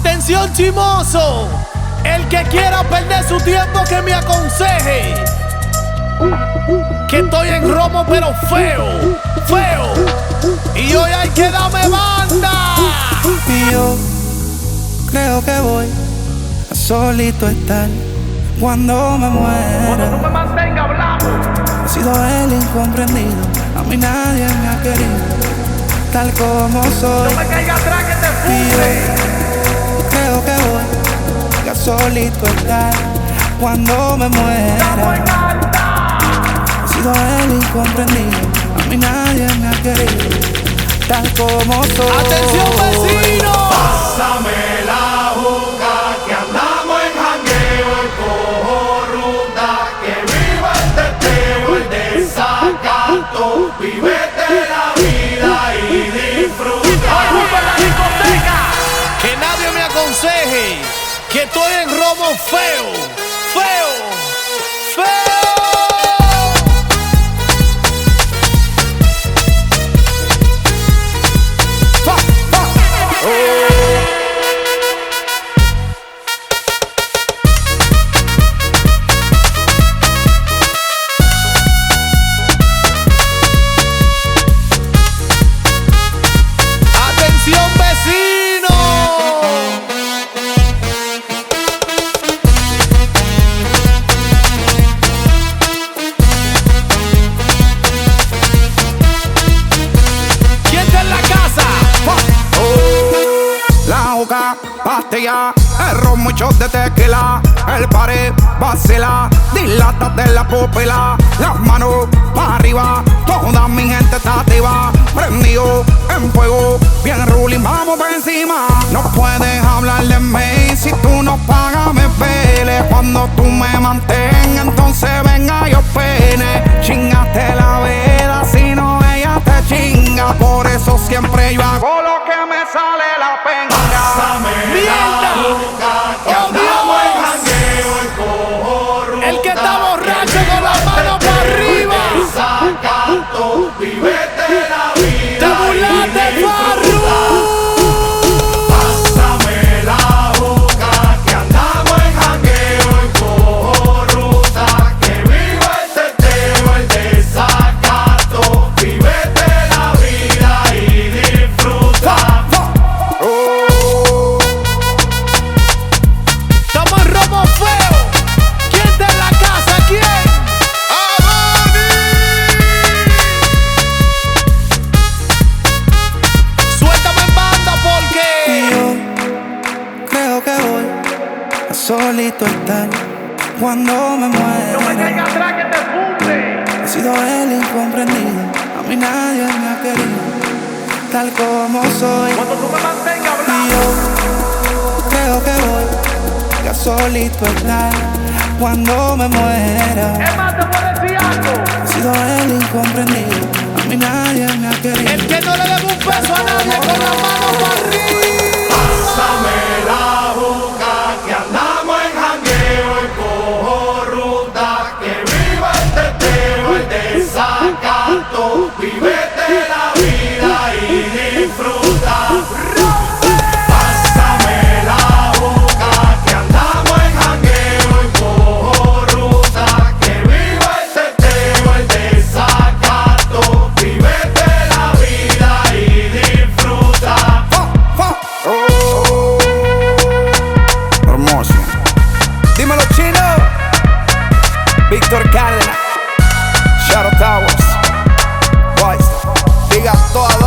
Atención chimoso, el que quiera perder su tiempo que me aconseje. Que estoy en romo pero feo, feo. Y hoy hay que darme banda. Y yo creo que voy a solito estar cuando me muera. me mantenga hablando. He sido el incomprendido, a mí nadie me ha querido tal como soy. me caiga atrás que te yo creo que voy a solito estar cuando me muera. He sido el incomprendido, a mí nadie me ha querido tal como soy. Atención vecino. Pásame que estoy en feo, feo, Boca, pastilla, el ron, muchos de tequila, el pared, vacila, dilata de la pupila, las manos para arriba, toda mi gente está activa, prendido en fuego, bien ruling, vamos por encima. No puedes hablar de mí si tú no pagas, me pele. Cuando tú me mantengas, entonces solito estar cuando me muera. atrás que te funde. He sido el incomprendido, a mí nadie me ha querido tal como soy. Cuando tú me mantengas Y yo creo que voy a solito estar cuando me muera. Víctor Cárdenas. Shadow Towers. Boys. Diga Adonis.